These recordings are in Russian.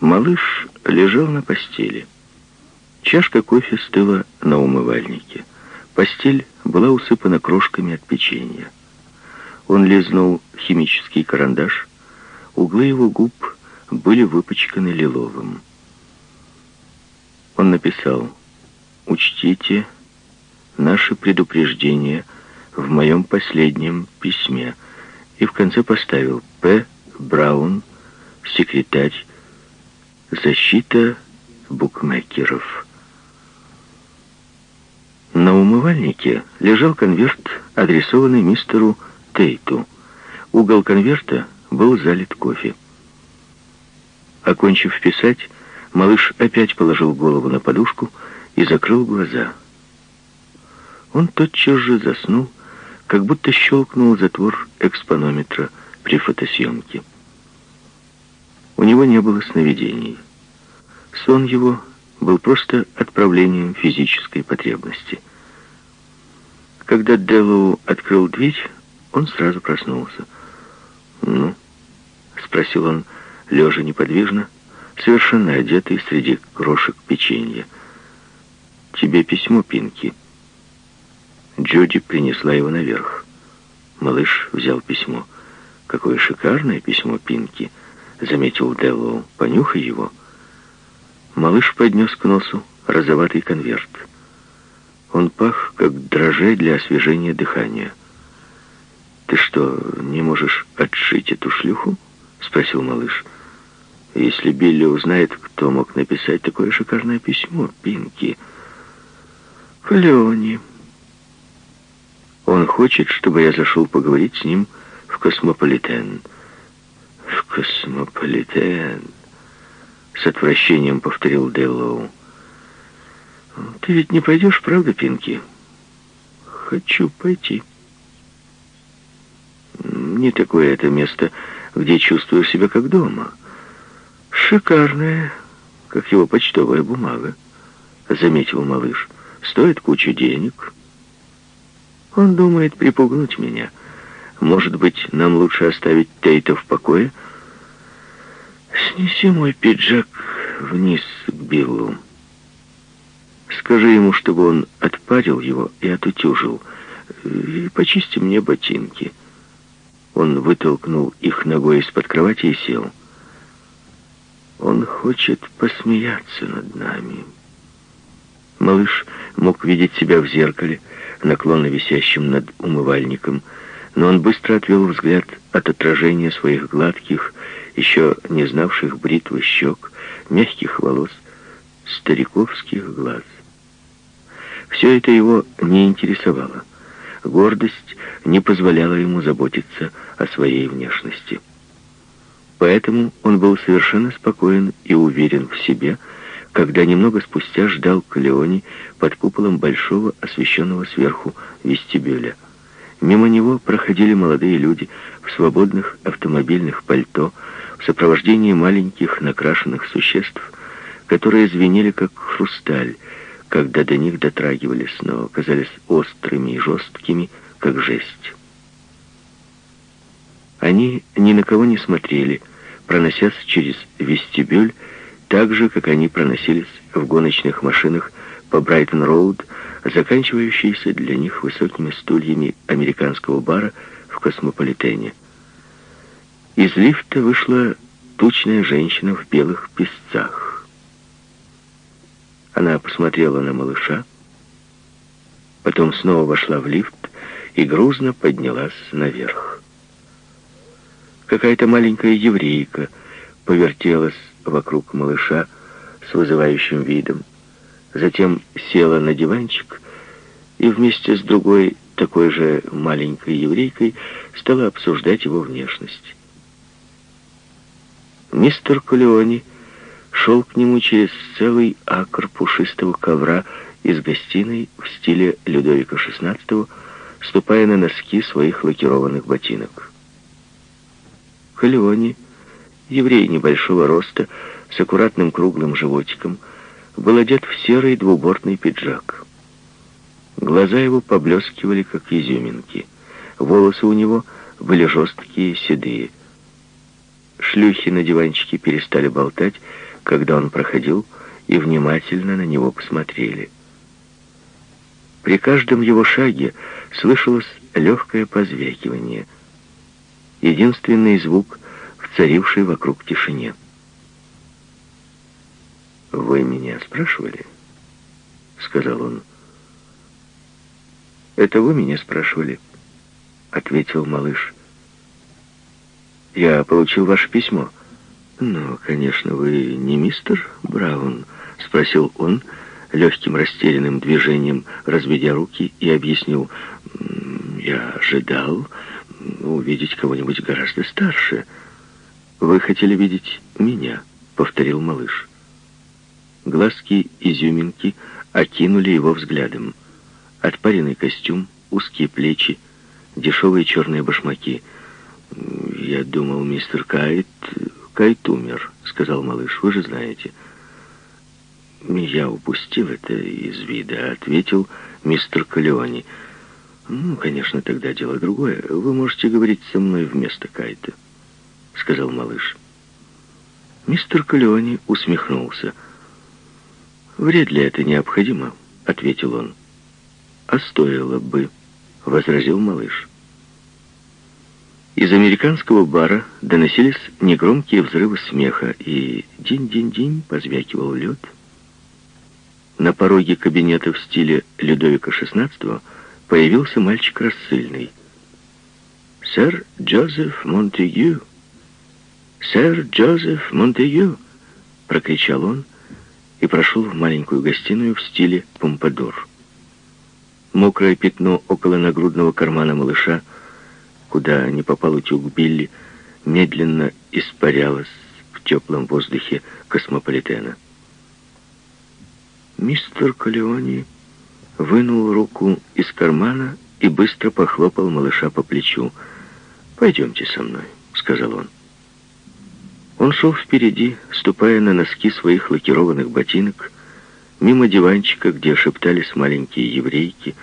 Малыш лежал на постели. Чашка кофе стыла на умывальнике. Постель была усыпана крошками от печенья. Он лизнул химический карандаш. Углы его губ были выпачканы лиловым. Он написал «Учтите наши предупреждения в моем последнем письме» и в конце поставил «П. Браун, секретарь, защита букмекеров». На умывальнике лежал конверт, адресованный мистеру Тейту. Угол конверта был залит кофе. Окончив писать, малыш опять положил голову на подушку и закрыл глаза. Он тотчас же заснул, как будто щелкнул затвор экспонометра при фотосъемке. У него не было сновидений. Сон его был просто отправлением физической потребности. Когда Деллоу открыл дверь, он сразу проснулся. «Ну?» — спросил он, лежа неподвижно, совершенно одетый среди крошек печенья. «Тебе письмо, Пинки». Джуди принесла его наверх. Малыш взял письмо. «Какое шикарное письмо, Пинки!» — заметил Деллоу. «Понюхай его». Малыш поднес к носу розоватый конверт. Он пах, как дрожжи для освежения дыхания. «Ты что, не можешь отшить эту шлюху?» — спросил малыш. «Если Билли узнает, кто мог написать такое шикарное письмо, Пинки...» «Клеони...» Он хочет, чтобы я зашел поговорить с ним в Космополитен. В Космополитен с отвращением повторил Деллоу. «Ты ведь не пойдешь, правда, Пинки?» «Хочу пойти». «Не такое это место, где чувствую себя как дома. Шикарное, как его почтовая бумага», — заметил малыш. «Стоит кучу денег». «Он думает припугнуть меня. Может быть, нам лучше оставить Тейта в покое?» Снеси мой пиджак вниз к Биллу. Скажи ему, чтобы он отпарил его и отутюжил. И почисти мне ботинки. Он вытолкнул их ногой из-под кровати и сел. Он хочет посмеяться над нами. Малыш мог видеть себя в зеркале, наклонно висящем над умывальником, но он быстро отвел взгляд от отражения своих гладких, еще не знавших бритвы щек, мягких волос, стариковских глаз. Все это его не интересовало. Гордость не позволяла ему заботиться о своей внешности. Поэтому он был совершенно спокоен и уверен в себе, когда немного спустя ждал Калеони под куполом большого, освещенного сверху вестибюля. Мимо него проходили молодые люди в свободных автомобильных пальто, в сопровождении маленьких накрашенных существ, которые звенели как хрусталь, когда до них дотрагивались, но казались острыми и жесткими, как жесть. Они ни на кого не смотрели, проносясь через вестибюль, так же, как они проносились в гоночных машинах по Брайтон-Роуд, заканчивающейся для них высокими стульями американского бара в Космополитене. Из лифта вышла тучная женщина в белых песцах. Она посмотрела на малыша, потом снова вошла в лифт и грузно поднялась наверх. Какая-то маленькая еврейка повертелась вокруг малыша с вызывающим видом, затем села на диванчик и вместе с другой такой же маленькой еврейкой стала обсуждать его внешность. Мистер Колеони шел к нему через целый акр пушистого ковра из гостиной в стиле Людовика XVI, ступая на носки своих лакированных ботинок. Колеони, еврей небольшого роста, с аккуратным круглым животиком, был одет в серый двубортный пиджак. Глаза его поблескивали, как изюминки. Волосы у него были жесткие, седые. Шлюхи на диванчике перестали болтать, когда он проходил, и внимательно на него посмотрели. При каждом его шаге слышалось легкое позвякивание. Единственный звук, царивший вокруг тишине. «Вы меня спрашивали?» — сказал он. «Это вы меня спрашивали?» — ответил малыш. «Я получил ваше письмо». «Ну, конечно, вы не мистер Браун?» — спросил он, легким растерянным движением, разведя руки, и объяснил. «Я ожидал увидеть кого-нибудь гораздо старше». «Вы хотели видеть меня», — повторил малыш. Глазки изюминки окинули его взглядом. Отпаренный костюм, узкие плечи, дешевые черные башмаки. «Я думал, мистер Кайт... Кайт умер», — сказал малыш, — «вы же знаете». «Я упустил это из вида», — ответил мистер Калеони. «Ну, конечно, тогда дело другое. Вы можете говорить со мной вместо Кайта», — сказал малыш. Мистер Калеони усмехнулся. «Вряд ли это необходимо», — ответил он. «А стоило бы», — возразил малыш. Из американского бара доносились негромкие взрывы смеха, и день-день-день позвякивал лед — на пороге кабинета в стиле Людовика XVI появился мальчик рассыльный. «Сэр Джозеф Монтегю! Сэр Джозеф Монтегю!» прокричал он и прошел в маленькую гостиную в стиле помпадор. Мокрое пятно около нагрудного кармана малыша, куда не попал утюг Билли, медленно испарялось в теплом воздухе космополитена. Мистер Калеони вынул руку из кармана и быстро похлопал малыша по плечу. «Пойдемте со мной», — сказал он. Он шел впереди, ступая на носки своих лакированных ботинок, мимо диванчика, где шептались маленькие еврейки,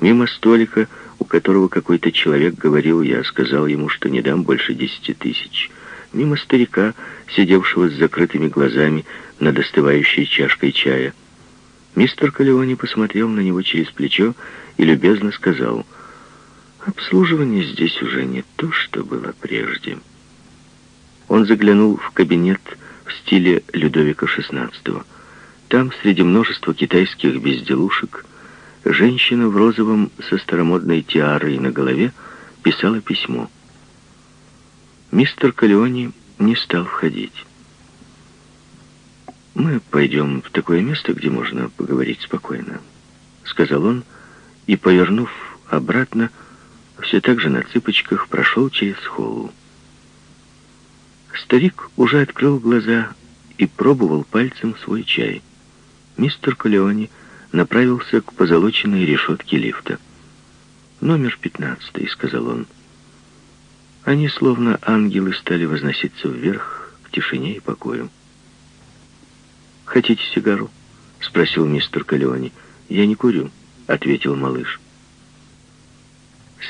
мимо столика, у которого какой-то человек говорил, я сказал ему, что не дам больше десяти тысяч, мимо старика, сидевшего с закрытыми глазами над остывающей чашкой чая, Мистер Калеони посмотрел на него через плечо и любезно сказал, «Обслуживание здесь уже не то, что было прежде». Он заглянул в кабинет в стиле Людовика XVI. Там, среди множества китайских безделушек, женщина в розовом со старомодной тиарой на голове писала письмо. Мистер Калеони не стал входить. «Мы пойдем в такое место, где можно поговорить спокойно», — сказал он, и, повернув обратно, все так же на цыпочках прошел через холл. Старик уже открыл глаза и пробовал пальцем свой чай. Мистер Колеони направился к позолоченной решетке лифта. «Номер пятнадцатый», — сказал он. Они, словно ангелы, стали возноситься вверх к тишине и покою. «Хотите сигару?» — спросил мистер Калеони. «Я не курю», — ответил малыш.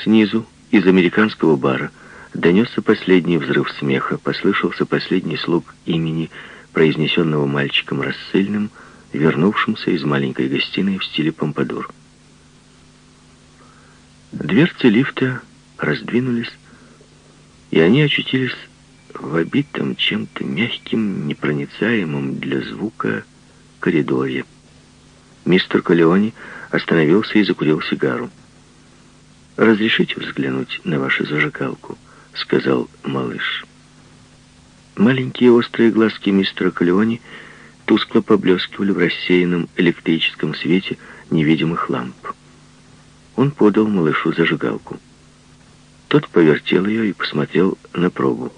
Снизу, из американского бара, донесся последний взрыв смеха, послышался последний слуг имени, произнесенного мальчиком рассыльным, вернувшимся из маленькой гостиной в стиле помпадур. Дверцы лифта раздвинулись, и они очутились в обитом чем-то мягким, непроницаемым для звука коридоре. Мистер Колеони остановился и закурил сигару. «Разрешите взглянуть на вашу зажигалку?» — сказал малыш. Маленькие острые глазки мистера Колеони тускло поблескивали в рассеянном электрическом свете невидимых ламп. Он подал малышу зажигалку. Тот повертел ее и посмотрел на пробу.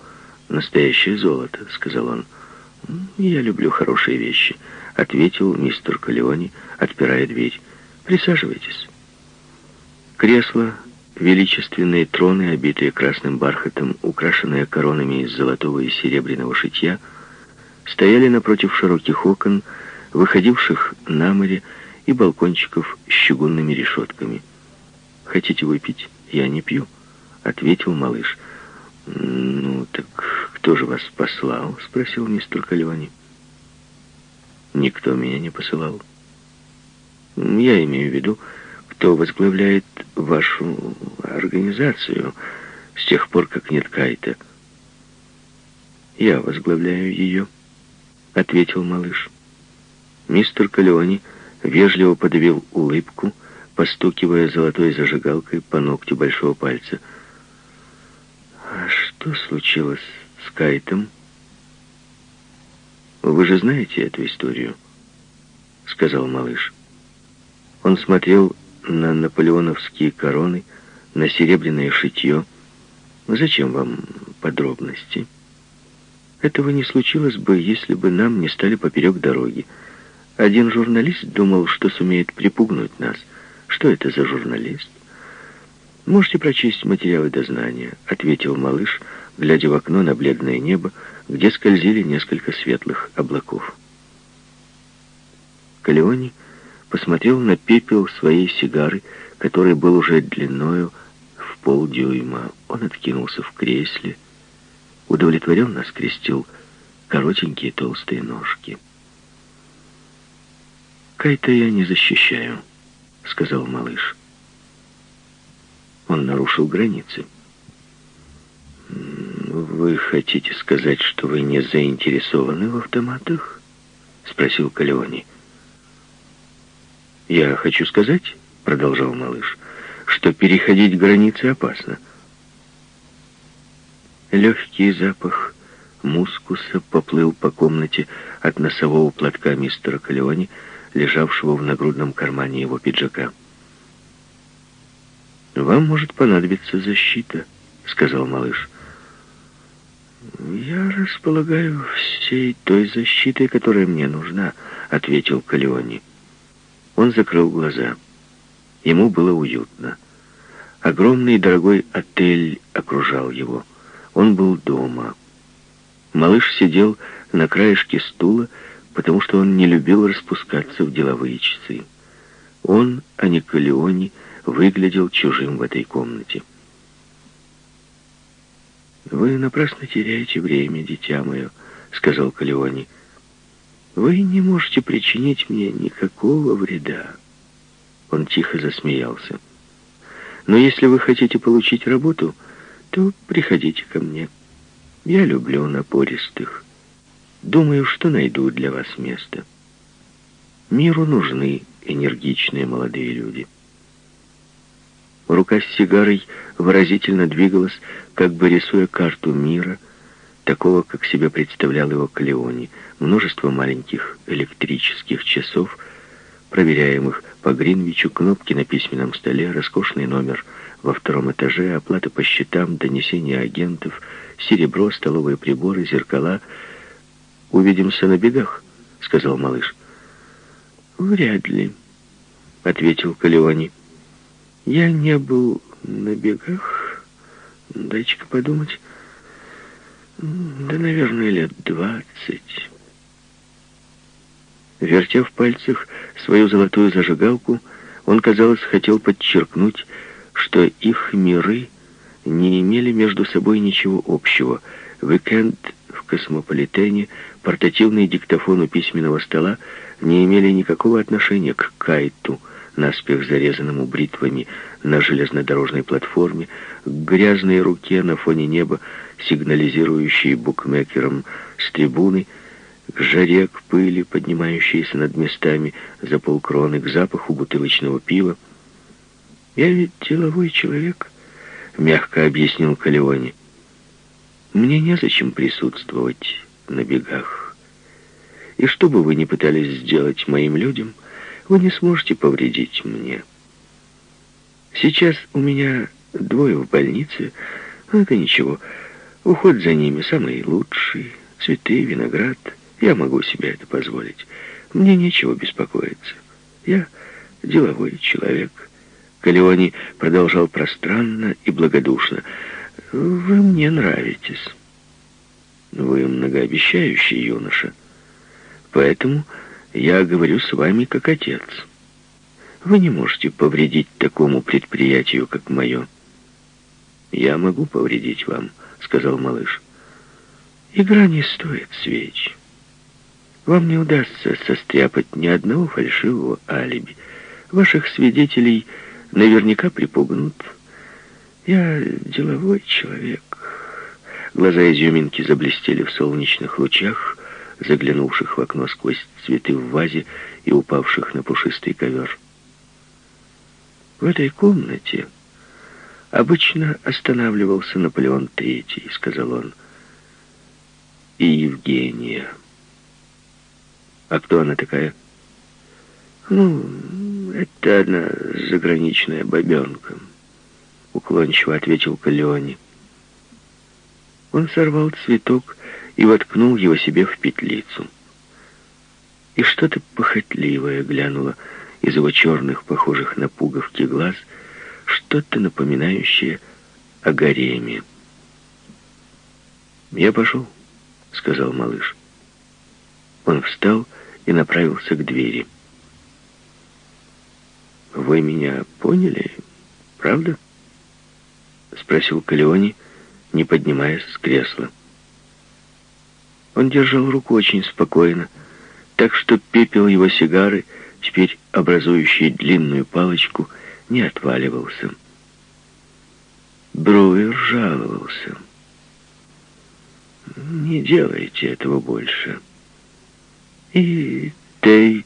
«Настоящее золото», — сказал он. «Я люблю хорошие вещи», — ответил мистер Калеони, отпирая дверь. «Присаживайтесь». Кресла, величественные троны, обитые красным бархатом, украшенные коронами из золотого и серебряного шитья, стояли напротив широких окон, выходивших на море и балкончиков с чугунными решетками. «Хотите выпить? Я не пью», — ответил малыш. «Ну, так «Кто же вас послал?» — спросил мистер Калеони. «Никто меня не посылал. Я имею в виду, кто возглавляет вашу организацию с тех пор, как нет Кайта». «Я возглавляю ее», — ответил малыш. Мистер Калеони вежливо подавил улыбку, постукивая золотой зажигалкой по ногтю большого пальца. «А что случилось с Кайтом?» «Вы же знаете эту историю», — сказал малыш. Он смотрел на наполеоновские короны, на серебряное шитье. «Зачем вам подробности?» Этого не случилось бы, если бы нам не стали поперек дороги. Один журналист думал, что сумеет припугнуть нас. Что это за журналист? «Можете прочесть материалы дознания», — ответил малыш, глядя в окно на бледное небо, где скользили несколько светлых облаков. Калеони посмотрел на пепел своей сигары, который был уже длиною в полдюйма. Он откинулся в кресле, удовлетворенно скрестил коротенькие толстые ножки. «Кайта я не защищаю», — сказал малыш. Он нарушил границы. «Вы хотите сказать, что вы не заинтересованы в автоматах?» — спросил Калеони. «Я хочу сказать», — продолжал малыш, — «что переходить границы опасно». Легкий запах мускуса поплыл по комнате от носового платка мистера Калеони, лежавшего в нагрудном кармане его пиджака. «Вам может понадобиться защита», — сказал малыш. «Я располагаю всей той защитой, которая мне нужна», — ответил Калеони. Он закрыл глаза. Ему было уютно. Огромный дорогой отель окружал его. Он был дома. Малыш сидел на краешке стула, потому что он не любил распускаться в деловые часы. Он, а не Калеони, — выглядел чужим в этой комнате. «Вы напрасно теряете время, дитя мое», — сказал Калеони. «Вы не можете причинить мне никакого вреда». Он тихо засмеялся. «Но если вы хотите получить работу, то приходите ко мне. Я люблю напористых. Думаю, что найду для вас место. Миру нужны энергичные молодые люди». Рука с сигарой выразительно двигалась, как бы рисуя карту мира, такого, как себе представлял его Калеони. Множество маленьких электрических часов, проверяемых по Гринвичу, кнопки на письменном столе, роскошный номер во втором этаже, оплата по счетам, донесения агентов, серебро, столовые приборы, зеркала. «Увидимся на бегах», — сказал малыш. «Вряд ли», — ответил Калеони. Я не был на бегах, дайте-ка подумать, да, наверное, лет двадцать. Вертя в пальцах свою золотую зажигалку, он, казалось, хотел подчеркнуть, что их миры не имели между собой ничего общего. Уикенд в космополитене, портативный диктофон у письменного стола не имели никакого отношения к Кайту — наспех зарезанному бритвами на железнодорожной платформе, к грязной руке на фоне неба, сигнализирующей букмекерам с трибуны, к жаре, к пыли, поднимающейся над местами за полкроны, к запаху бутылочного пива. «Я ведь деловой человек», — мягко объяснил Калеоне. «Мне незачем присутствовать на бегах. И что бы вы ни пытались сделать моим людям — вы не сможете повредить мне. Сейчас у меня двое в больнице, но это ничего. Уход за ними самый лучший. Цветы, виноград. Я могу себе это позволить. Мне нечего беспокоиться. Я деловой человек. Калеони продолжал пространно и благодушно. «Вы мне нравитесь. Вы многообещающий юноша. Поэтому я говорю с вами как отец. Вы не можете повредить такому предприятию, как мое. Я могу повредить вам, сказал малыш. Игра не стоит свеч. Вам не удастся состряпать ни одного фальшивого алиби. Ваших свидетелей наверняка припугнут. Я деловой человек. Глаза изюминки заблестели в солнечных лучах, заглянувших в окно сквозь цветы в вазе и упавших на пушистый ковер. В этой комнате обычно останавливался Наполеон Третий, сказал он, и Евгения. А кто она такая? Ну, это одна заграничная бабенка, уклончиво ответил Калеони. Он сорвал цветок и воткнул его себе в петлицу. И что-то похотливое глянуло из его черных, похожих на пуговки глаз, что-то напоминающее о гареме. «Я пошел», — сказал малыш. Он встал и направился к двери. «Вы меня поняли, правда?» — спросил Калеони, не поднимаясь с кресла. Он держал руку очень спокойно, так что пепел его сигары, теперь образующий длинную палочку, не отваливался. Бруер жаловался. «Не делайте этого больше. И Тейт...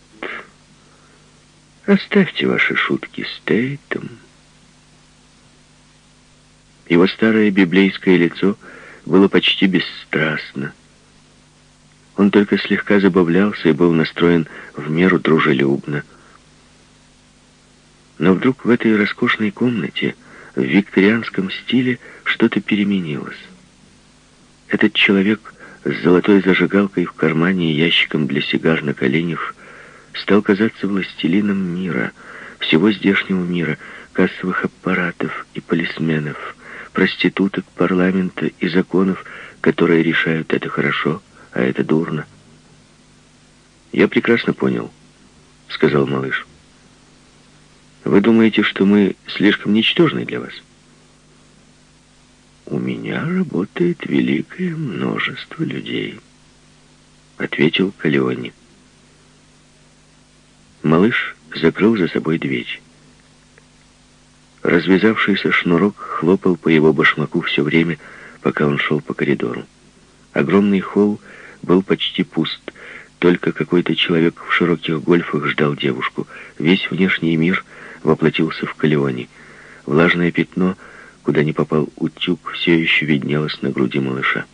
Оставьте ваши шутки с Тейтом». Его старое библейское лицо было почти бесстрастно. Он только слегка забавлялся и был настроен в меру дружелюбно. Но вдруг в этой роскошной комнате, в викторианском стиле, что-то переменилось. Этот человек с золотой зажигалкой в кармане и ящиком для сигар на коленях стал казаться властелином мира, всего здешнего мира, кассовых аппаратов и полисменов, проституток, парламента и законов, которые решают это хорошо, а это дурно. «Я прекрасно понял», — сказал малыш. «Вы думаете, что мы слишком ничтожны для вас?» «У меня работает великое множество людей», — ответил Калеони. Малыш закрыл за собой дверь. Развязавшийся шнурок хлопал по его башмаку все время, пока он шел по коридору. Огромный холл был почти пуст, только какой-то человек в широких гольфах ждал девушку. Весь внешний мир воплотился в Калеоне. Влажное пятно, куда не попал утюг, все еще виднелось на груди малыша.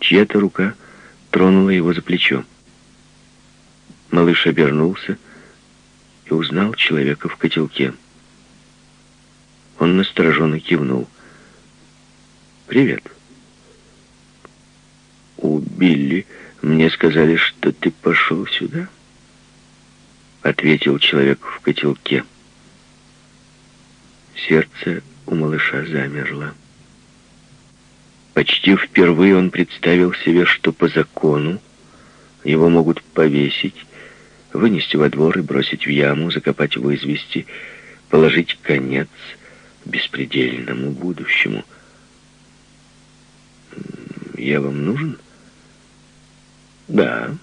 Чья-то рука тронула его за плечо. Малыш обернулся и узнал человека в котелке. Он настороженно кивнул. «Привет». «У Билли мне сказали, что ты пошел сюда?» Ответил человек в котелке. Сердце у малыша замерло. Почти впервые он представил себе, что по закону его могут повесить, вынести во двор и бросить в яму, закопать в извести, положить конец беспредельному будущему. «Я вам нужен?» «Да».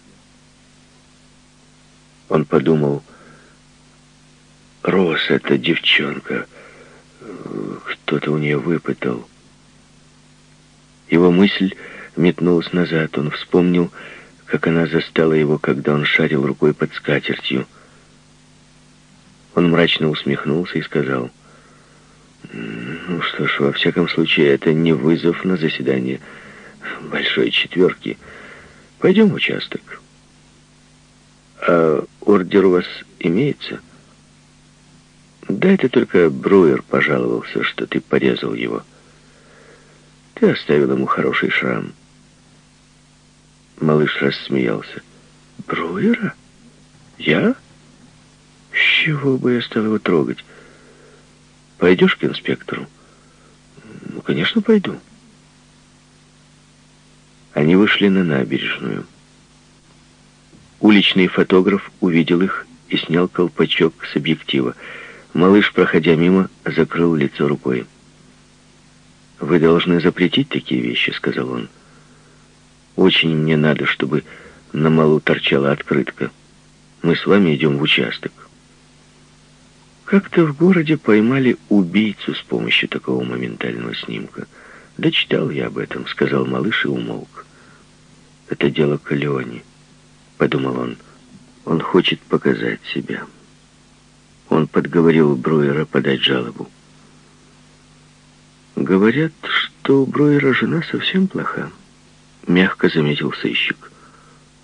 Он подумал, «Рос, эта девчонка, кто-то у нее выпытал». Его мысль метнулась назад, он вспомнил, как она застала его, когда он шарил рукой под скатертью. Он мрачно усмехнулся и сказал, «Ну что ж, во всяком случае, это не вызов на заседание большой четверки. Пойдем в участок». «А ордер у вас имеется?» «Да это только Бруер пожаловался, что ты порезал его. Ты оставил ему хороший шрам». Малыш рассмеялся. «Бруера? Я? С чего бы я стал его трогать? Пойдешь к инспектору?» «Ну, конечно, пойду». Они вышли на набережную. Уличный фотограф увидел их и снял колпачок с объектива. Малыш, проходя мимо, закрыл лицо рукой. «Вы должны запретить такие вещи», — сказал он. «Очень мне надо, чтобы на малу торчала открытка. Мы с вами идем в участок». Как-то в городе поймали убийцу с помощью такого моментального снимка. «Да читал я об этом», — сказал малыш и умолк. «Это дело Калеони», — подумал он. «Он хочет показать себя». Он подговорил Бруера подать жалобу. «Говорят, что у Бруера жена совсем плоха», — мягко заметил сыщик.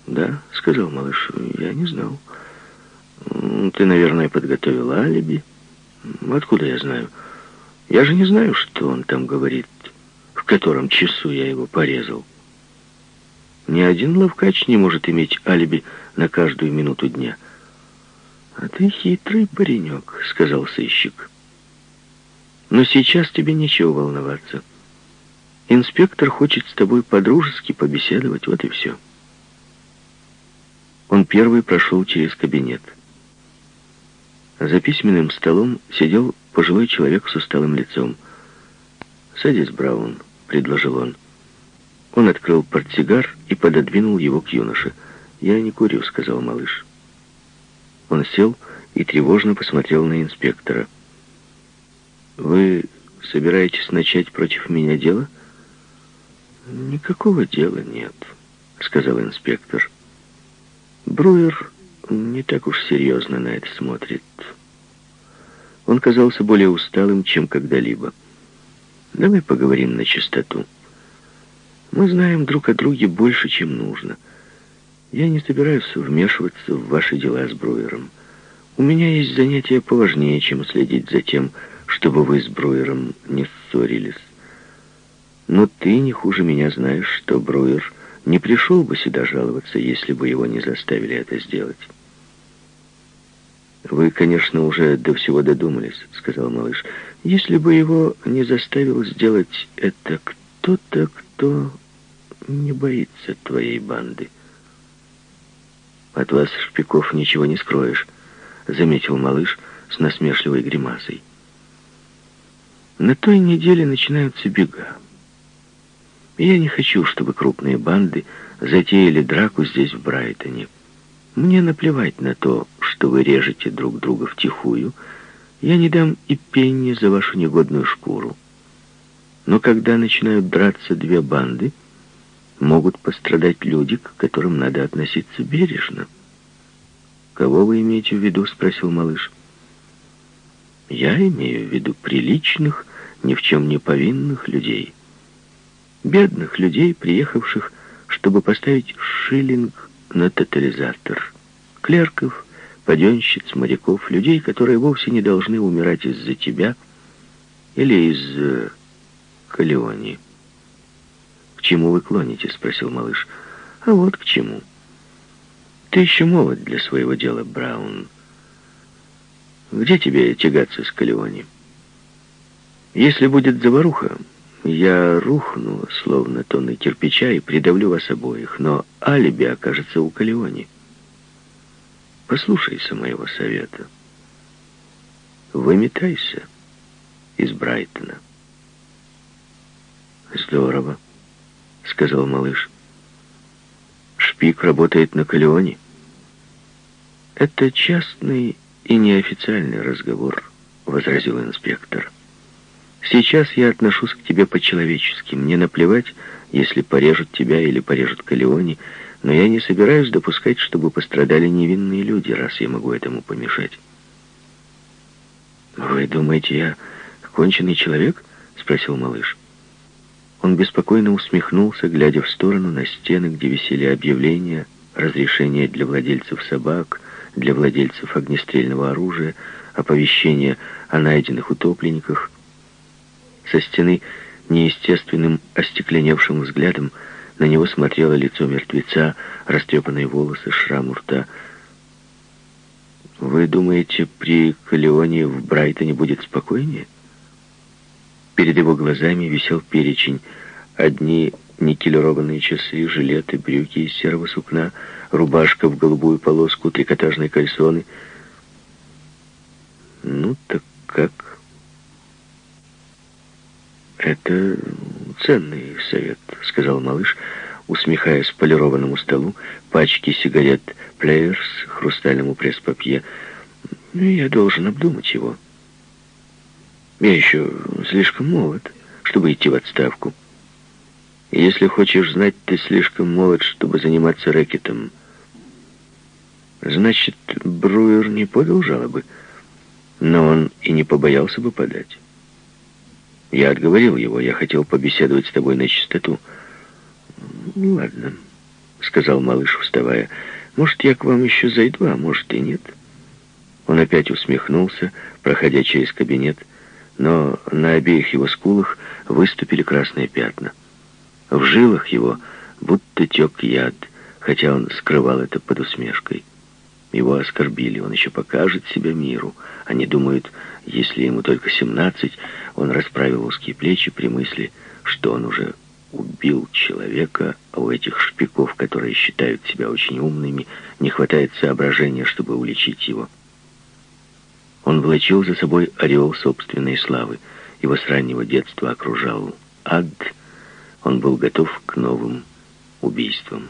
«Да», — сказал малыш, — «я не знал». «Ты, наверное, подготовил алиби». «Откуда я знаю? Я же не знаю, что он там говорит, в котором часу я его порезал». Ни один ловкач не может иметь алиби на каждую минуту дня. «А ты хитрый паренек», — сказал сыщик. «Но сейчас тебе нечего волноваться. Инспектор хочет с тобой по-дружески побеседовать, вот и все». Он первый прошел через кабинет. За письменным столом сидел пожилой человек с усталым лицом. «Садись, Браун», — предложил он. Он открыл портсигар и пододвинул его к юноше. «Я не курю», — сказал малыш. Он сел и тревожно посмотрел на инспектора. «Вы собираетесь начать против меня дело?» «Никакого дела нет», — сказал инспектор. Бруер не так уж серьезно на это смотрит. Он казался более усталым, чем когда-либо. «Давай поговорим на чистоту». Мы знаем друг о друге больше, чем нужно. Я не собираюсь вмешиваться в ваши дела с Бруером. У меня есть занятия поважнее, чем следить за тем, чтобы вы с Бруером не ссорились. Но ты не хуже меня знаешь, что Бруер не пришел бы сюда жаловаться, если бы его не заставили это сделать. «Вы, конечно, уже до всего додумались», — сказал малыш. «Если бы его не заставил сделать это кто-то, кто не боится твоей банды. От вас, шпиков, ничего не скроешь, заметил малыш с насмешливой гримасой. На той неделе начинаются бега. Я не хочу, чтобы крупные банды затеяли драку здесь, в Брайтоне. Мне наплевать на то, что вы режете друг друга втихую. Я не дам и пенни за вашу негодную шкуру. Но когда начинают драться две банды, могут пострадать люди, к которым надо относиться бережно. «Кого вы имеете в виду?» — спросил малыш. «Я имею в виду приличных, ни в чем не повинных людей. Бедных людей, приехавших, чтобы поставить шиллинг на тотализатор. Клерков, паденщиц, моряков, людей, которые вовсе не должны умирать из-за тебя или из Калеони. «К чему вы клоните?» — спросил малыш. «А вот к чему. Ты еще молод для своего дела, Браун. Где тебе тягаться с Калеони? Если будет заваруха, я рухну, словно тонны кирпича, и придавлю вас обоих, но алиби окажется у Калеони. Послушайся моего совета. Выметайся из Брайтона. «Здорово», — сказал малыш. «Шпик работает на Калеоне». «Это частный и неофициальный разговор», — возразил инспектор. «Сейчас я отношусь к тебе по-человечески. Мне наплевать, если порежут тебя или порежут Калеоне, но я не собираюсь допускать, чтобы пострадали невинные люди, раз я могу этому помешать». «Вы думаете, я конченый человек?» — спросил малыш. Он беспокойно усмехнулся, глядя в сторону на стены, где висели объявления, разрешения для владельцев собак, для владельцев огнестрельного оружия, оповещения о найденных утопленниках. Со стены неестественным остекленевшим взглядом на него смотрело лицо мертвеца, растрепанные волосы, шрам у рта. «Вы думаете, при Калеоне в Брайтоне будет спокойнее?» Перед его глазами висел перечень. Одни никелированные часы, жилеты, брюки из серого сукна, рубашка в голубую полоску, трикотажные кальсоны. Ну так как? Это ценный совет, сказал малыш, усмехаясь полированному столу, пачке сигарет Плеерс, хрустальному пресс-папье. Ну, я должен обдумать его. Я еще слишком молод, чтобы идти в отставку. Если хочешь знать, ты слишком молод, чтобы заниматься рэкетом. Значит, Бруер не подал жалобы, но он и не побоялся бы подать. Я отговорил его, я хотел побеседовать с тобой на чистоту. «Ну, ладно», — сказал малыш, вставая. «Может, я к вам еще зайду, а может и нет». Он опять усмехнулся, проходя через кабинет, но на обеих его скулах выступили красные пятна. В жилах его будто тек яд, хотя он скрывал это под усмешкой. Его оскорбили, он еще покажет себя миру. Они думают, если ему только семнадцать, он расправил узкие плечи при мысли, что он уже убил человека, а у этих шпиков, которые считают себя очень умными, не хватает соображения, чтобы уличить его. Он влачил за собой ореол собственной славы. Его с раннего детства окружал ад. Он был готов к новым убийствам.